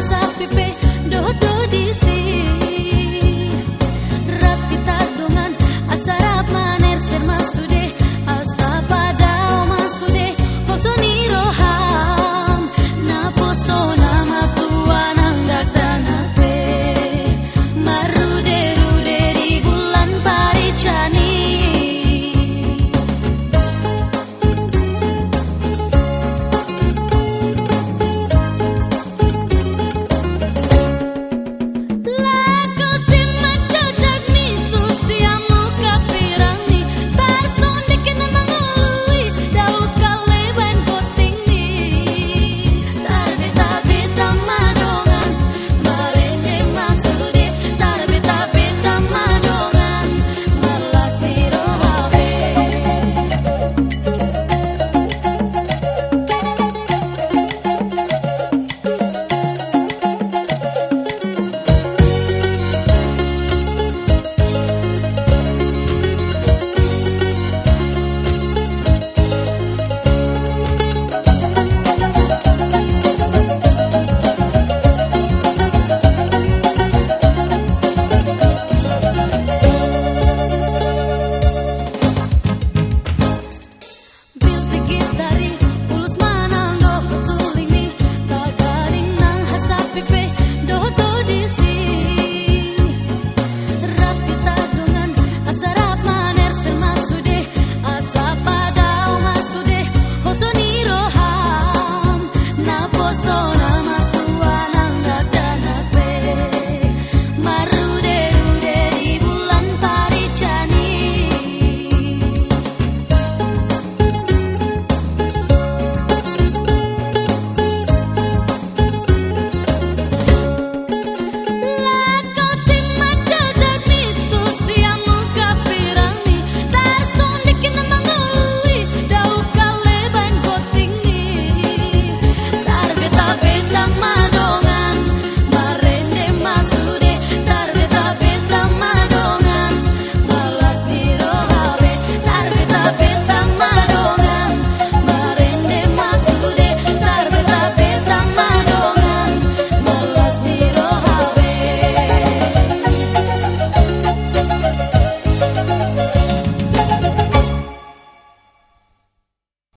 myself